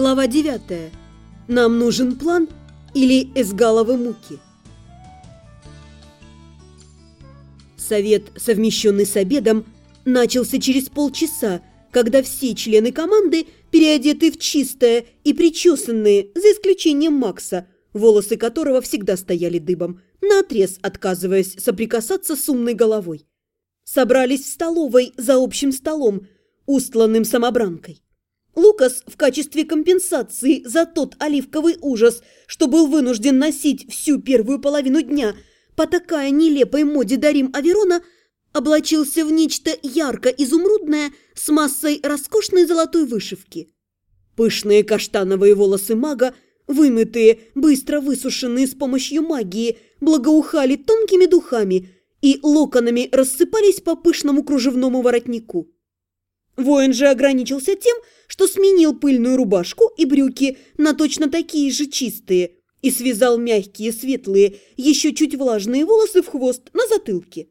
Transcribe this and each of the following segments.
Глава 9. Нам нужен план или эсгаловы муки? Совет, совмещенный с обедом, начался через полчаса, когда все члены команды, переодеты в чистое и причесанные, за исключением Макса, волосы которого всегда стояли дыбом, наотрез отказываясь соприкасаться с умной головой, собрались в столовой за общим столом, устланным самобранкой. Лукас в качестве компенсации за тот оливковый ужас, что был вынужден носить всю первую половину дня, по такая нелепой моде Дарим Аверона, облачился в нечто ярко-изумрудное с массой роскошной золотой вышивки. Пышные каштановые волосы мага, вымытые, быстро высушенные с помощью магии, благоухали тонкими духами и локонами рассыпались по пышному кружевному воротнику. Воин же ограничился тем, что сменил пыльную рубашку и брюки на точно такие же чистые и связал мягкие, светлые, еще чуть влажные волосы в хвост на затылке.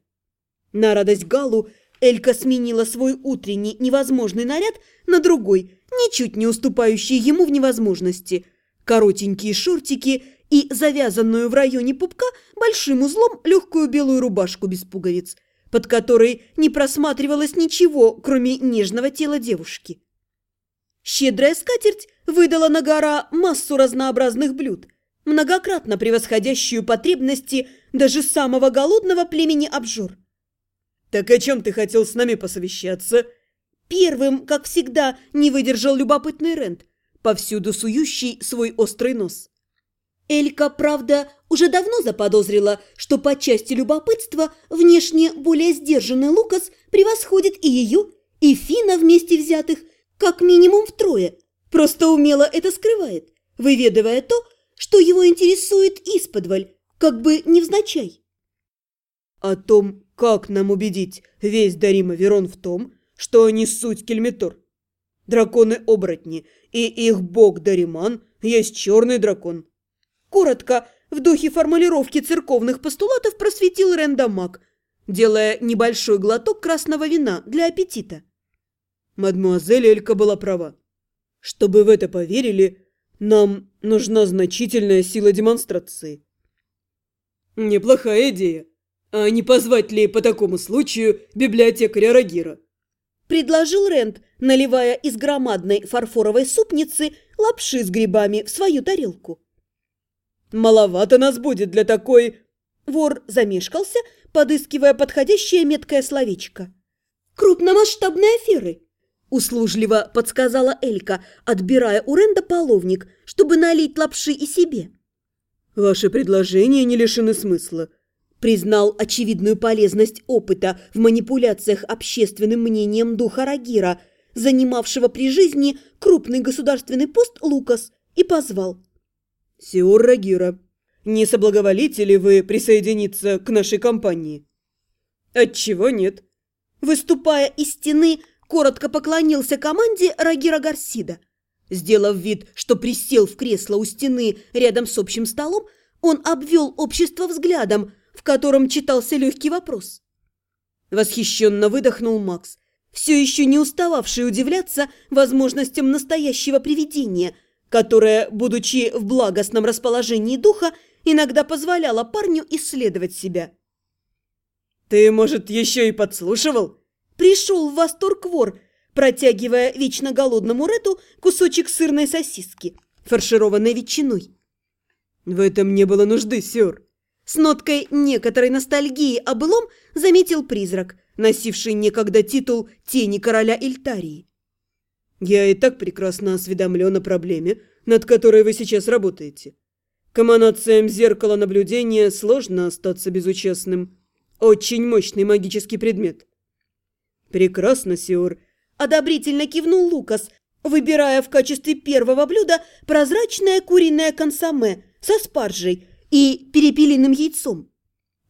На радость Галу Элька сменила свой утренний невозможный наряд на другой, ничуть не уступающий ему в невозможности. Коротенькие шортики и завязанную в районе пупка большим узлом легкую белую рубашку без пуговиц – под которой не просматривалось ничего, кроме нежного тела девушки. Щедрая скатерть выдала на гора массу разнообразных блюд, многократно превосходящую потребности даже самого голодного племени обжор. «Так о чем ты хотел с нами посовещаться?» Первым, как всегда, не выдержал любопытный Рент, повсюду сующий свой острый нос. Элька, правда, уже давно заподозрила, что по части любопытства внешне более сдержанный Лукас превосходит и ее, и Фина вместе взятых, как минимум втрое. Просто умело это скрывает, выведывая то, что его интересует исподволь, как бы невзначай. О том, как нам убедить весь Дарима Верон в том, что они суть Кельметор. Драконы-оборотни, и их бог Дариман есть черный дракон. Коротко, в духе формулировки церковных постулатов просветил Рэндамак, делая небольшой глоток красного вина для аппетита. Мадмуазель Элька была права. Чтобы в это поверили, нам нужна значительная сила демонстрации. Неплохая идея. А не позвать ли по такому случаю библиотекаря Рагира? Предложил Рэнд, наливая из громадной фарфоровой супницы лапши с грибами в свою тарелку. Маловато нас будет для такой...» Вор замешкался, подыскивая подходящее меткое словечко. «Крупномасштабной аферы!» Услужливо подсказала Элька, отбирая у Ренда половник, чтобы налить лапши и себе. «Ваши предложения не лишены смысла», признал очевидную полезность опыта в манипуляциях общественным мнением духа Рагира, занимавшего при жизни крупный государственный пост Лукас, и позвал. «Сиор Рагира, не соблаговолите ли вы присоединиться к нашей компании?» «Отчего нет?» Выступая из стены, коротко поклонился команде Рагира Гарсида. Сделав вид, что присел в кресло у стены рядом с общим столом, он обвел общество взглядом, в котором читался легкий вопрос. Восхищенно выдохнул Макс, все еще не устававший удивляться возможностям настоящего привидения – которая, будучи в благостном расположении духа, иногда позволяла парню исследовать себя. «Ты, может, еще и подслушивал?» Пришел в восторг вор, протягивая вечно голодному Рету кусочек сырной сосиски, фаршированной ветчиной. «В этом не было нужды, сёр!» С ноткой некоторой ностальгии о былом заметил призрак, носивший некогда титул тени короля Эльтарии. Я и так прекрасно осведомлен о проблеме, над которой вы сейчас работаете. К эманациям зеркала наблюдения сложно остаться безучастным. Очень мощный магический предмет. Прекрасно, Сиор. Одобрительно кивнул Лукас, выбирая в качестве первого блюда прозрачное куриное консоме со спаржей и перепелиным яйцом.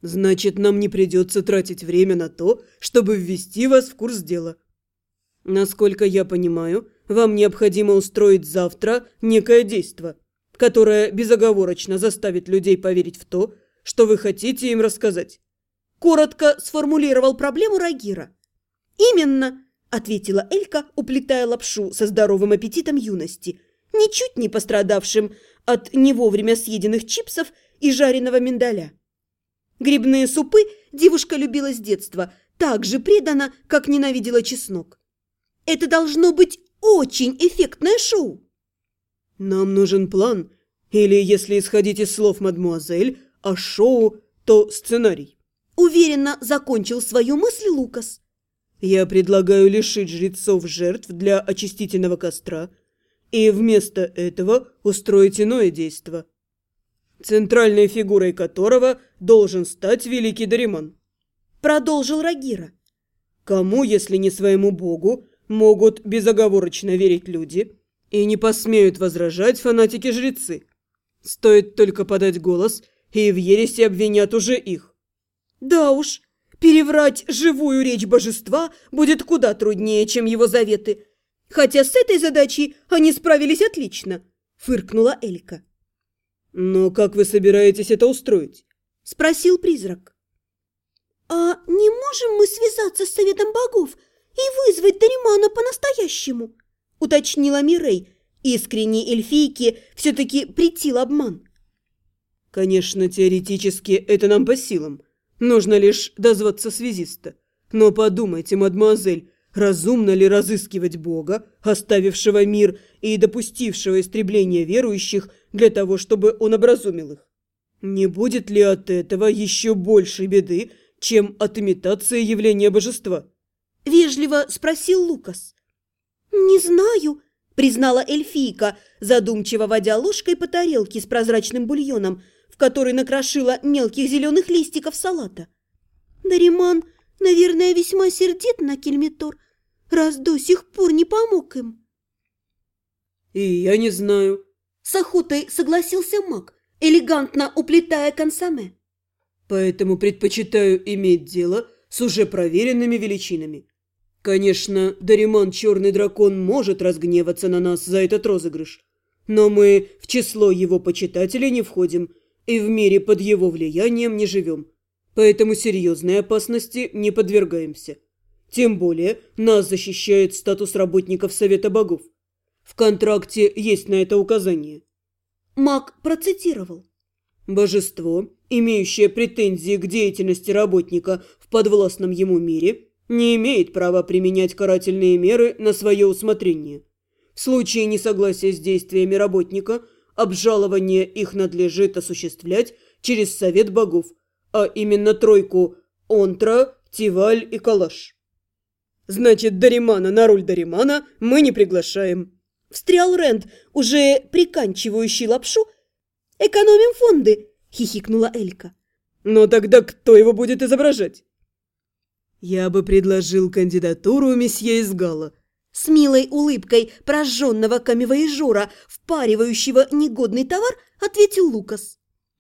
Значит, нам не придется тратить время на то, чтобы ввести вас в курс дела. Насколько я понимаю, вам необходимо устроить завтра некое действо, которое безоговорочно заставит людей поверить в то, что вы хотите им рассказать. Коротко сформулировал проблему Рагира. «Именно!» – ответила Элька, уплетая лапшу со здоровым аппетитом юности ничуть не пострадавшим от не вовремя съеденных чипсов и жареного миндаля. Грибные супы девушка любила с детства, так же преданно, как ненавидела чеснок. Это должно быть очень эффектное шоу. Нам нужен план, или, если исходить из слов мадмуазель, а шоу, то сценарий. Уверенно закончил свою мысль Лукас. Я предлагаю лишить жрецов жертв для очистительного костра и вместо этого устроить иное действо, центральной фигурой которого должен стать великий Дариман. Продолжил Рагира. Кому, если не своему богу, могут безоговорочно верить люди и не посмеют возражать фанатики-жрецы? Стоит только подать голос, и в ереси обвинят уже их. Да уж, переврать живую речь божества будет куда труднее, чем его заветы. Хотя с этой задачей они справились отлично, фыркнула Элька. «Но как вы собираетесь это устроить?» – спросил призрак. «А не можем мы связаться с Советом Богов и вызвать Даримана по-настоящему?» – уточнила Мирей. Искренней эльфийке все-таки притил обман. «Конечно, теоретически это нам по силам. Нужно лишь дозваться связиста. Но подумайте, мадемуазель, разумно ли разыскивать Бога, оставившего мир и допустившего истребление верующих для того, чтобы он образумил их? Не будет ли от этого еще большей беды, чем от имитации явления божества? Вежливо спросил Лукас. «Не знаю», — признала эльфийка, задумчиво водя ложкой по тарелке с прозрачным бульоном, в который накрошила мелких зеленых листиков салата. «Дариман, наверное, весьма сердит на Кельмитор, раз до сих пор не помог им». «И я не знаю», — с охотой согласился маг, элегантно уплетая консоме. «Поэтому предпочитаю иметь дело с уже проверенными величинами. Конечно, Дариман Черный Дракон может разгневаться на нас за этот розыгрыш, но мы в число его почитателей не входим и в мире под его влиянием не живем, поэтому серьезной опасности не подвергаемся. Тем более нас защищает статус работников Совета Богов. В контракте есть на это указание. Маг процитировал. Божество, имеющее претензии к деятельности работника в подвластном ему мире, не имеет права применять карательные меры на свое усмотрение. В случае несогласия с действиями работника, обжалование их надлежит осуществлять через Совет Богов, а именно тройку Онтра, Тиваль и Калаш. Значит, Даримана на роль Даримана мы не приглашаем. Встрял Рэнд, уже приканчивающий лапшу. «Экономим фонды!» – хихикнула Элька. «Но тогда кто его будет изображать?» «Я бы предложил кандидатуру месье из Гала». С милой улыбкой прожженного камевоежора, впаривающего негодный товар, ответил Лукас.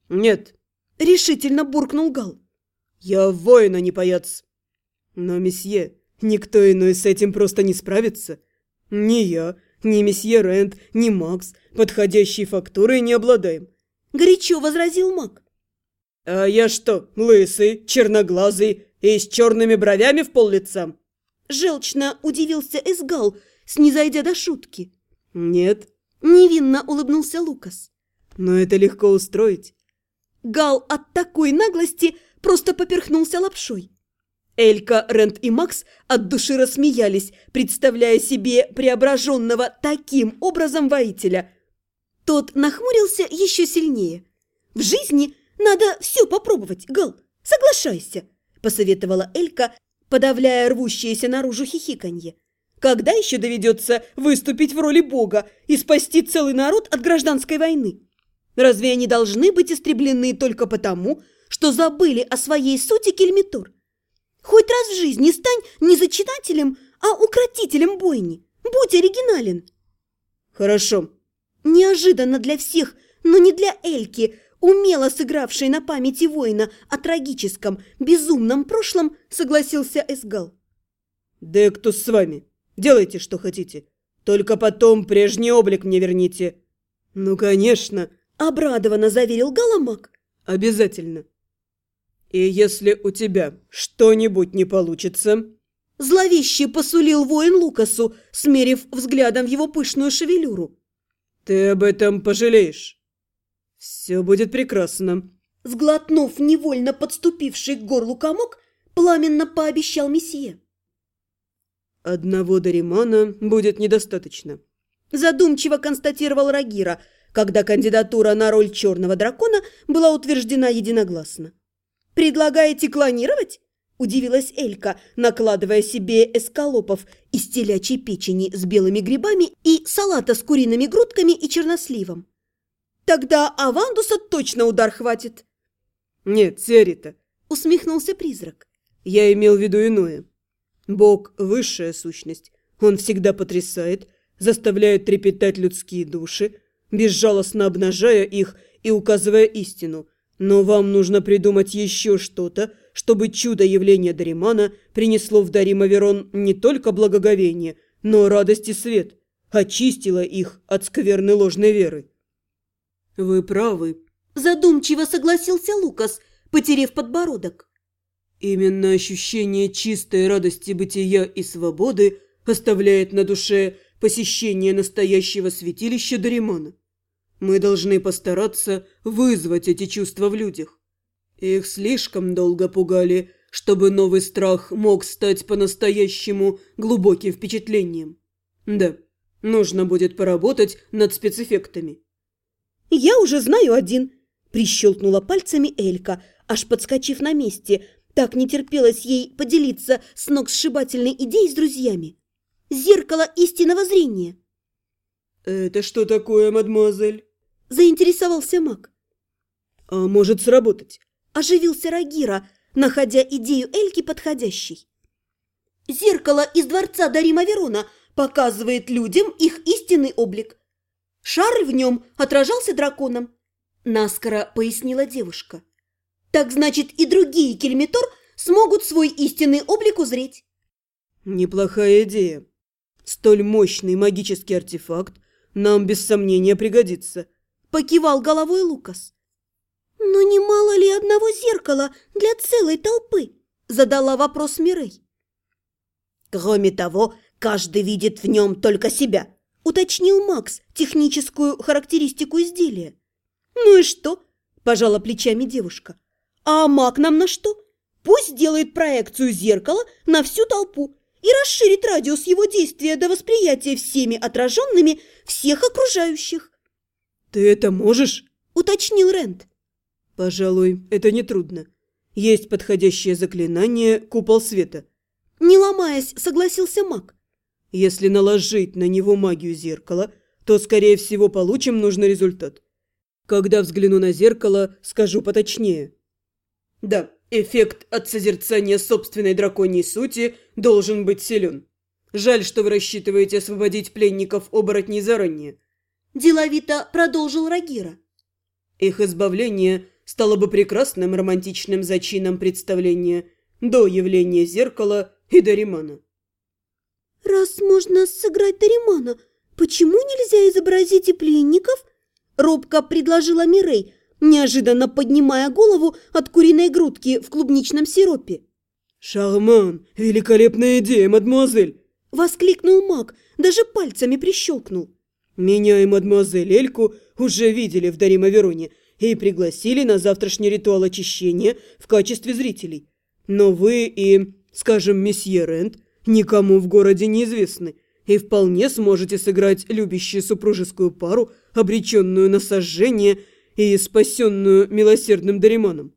«Нет», – решительно буркнул Гал. «Я воина не паяц». «Но, месье, никто иной с этим просто не справится. Ни я, ни месье Рент, ни Макс подходящей фактурой не обладаем. Горячо возразил Мак. А я что, лысый, черноглазый и с черными бровями в пол лица? Желчно удивился Эсгал, снизойдя до шутки. Нет. Невинно улыбнулся Лукас. Но это легко устроить. Гал от такой наглости просто поперхнулся лапшой. Элька, Рент и Макс от души рассмеялись, представляя себе преображенного таким образом воителя. Тот нахмурился еще сильнее. «В жизни надо все попробовать, Гал, соглашайся», – посоветовала Элька, подавляя рвущееся наружу хихиканье. «Когда еще доведется выступить в роли бога и спасти целый народ от гражданской войны? Разве они должны быть истреблены только потому, что забыли о своей сути Кельмитор?» Хоть раз в жизни стань не зачинателем, а укротителем бойни. Будь оригинален. Хорошо. Неожиданно для всех, но не для Эльки, умело сыгравшей на памяти воина о трагическом, безумном прошлом, согласился Эсгал. Дектус с вами. Делайте, что хотите. Только потом прежний облик мне верните. Ну, конечно. Обрадованно заверил Галамак. Обязательно. «И если у тебя что-нибудь не получится...» Зловеще посулил воин Лукасу, смерив взглядом его пышную шевелюру. Ты об этом пожалеешь. Все будет прекрасно. Сглотнув невольно подступивший к горлу комок, пламенно пообещал месье. Одного Даримана будет недостаточно. Задумчиво констатировал Рагира, когда кандидатура на роль черного дракона была утверждена единогласно. «Предлагаете клонировать?» – удивилась Элька, накладывая себе эскалопов из телячьей печени с белыми грибами и салата с куриными грудками и черносливом. «Тогда Авандуса точно удар хватит!» «Нет, Сиарита», – усмехнулся призрак. «Я имел в виду иное. Бог – высшая сущность. Он всегда потрясает, заставляет трепетать людские души, безжалостно обнажая их и указывая истину. Но вам нужно придумать еще что-то, чтобы чудо явления Даримана принесло в Дарима Верон не только благоговение, но радость и свет, очистило их от скверной ложной веры. Вы правы. Задумчиво согласился Лукас, потерев подбородок. Именно ощущение чистой радости бытия и свободы оставляет на душе посещение настоящего святилища Даримана. Мы должны постараться вызвать эти чувства в людях. Их слишком долго пугали, чтобы новый страх мог стать по-настоящему глубоким впечатлением. Да, нужно будет поработать над спецэффектами. «Я уже знаю один», – прищелкнула пальцами Элька, аж подскочив на месте. Так не терпелось ей поделиться с ног сшибательной идеей с друзьями. «Зеркало истинного зрения». «Это что такое, мадемуазель?» – заинтересовался маг. «А может сработать?» – оживился Рагира, находя идею Эльки подходящей. «Зеркало из дворца Дарима Верона показывает людям их истинный облик. Шар в нем отражался драконом», – наскоро пояснила девушка. «Так значит, и другие кельмитор смогут свой истинный облик узреть». «Неплохая идея. Столь мощный магический артефакт нам без сомнения пригодится». Покивал головой Лукас. «Но не мало ли одного зеркала для целой толпы?» Задала вопрос Мирей. «Кроме того, каждый видит в нем только себя», уточнил Макс техническую характеристику изделия. «Ну и что?» – пожала плечами девушка. «А маг нам на что? Пусть делает проекцию зеркала на всю толпу и расширит радиус его действия до восприятия всеми отраженными всех окружающих». «Ты это можешь?» – уточнил Рент. «Пожалуй, это нетрудно. Есть подходящее заклинание «Купол света». Не ломаясь, согласился маг. Если наложить на него магию зеркала, то, скорее всего, получим нужный результат. Когда взгляну на зеркало, скажу поточнее. Да, эффект от созерцания собственной драконьей сути должен быть силен. Жаль, что вы рассчитываете освободить пленников оборотней заранее. Деловито продолжил Рагира. Их избавление стало бы прекрасным романтичным зачином представления до явления зеркала и Даримана. «Раз можно сыграть Даримана, почему нельзя изобразить и пленников?» Робко предложила Мирей, неожиданно поднимая голову от куриной грудки в клубничном сиропе. «Шарман! Великолепная идея, мадемуазель!» Воскликнул маг, даже пальцами прищелкнул. Меня и мадемуазель Эльку уже видели в Дарима Вероне и пригласили на завтрашний ритуал очищения в качестве зрителей. Но вы и, скажем, месье Рент никому в городе не известны и вполне сможете сыграть любящую супружескую пару, обреченную на сожжение и спасенную милосердным Дариманом.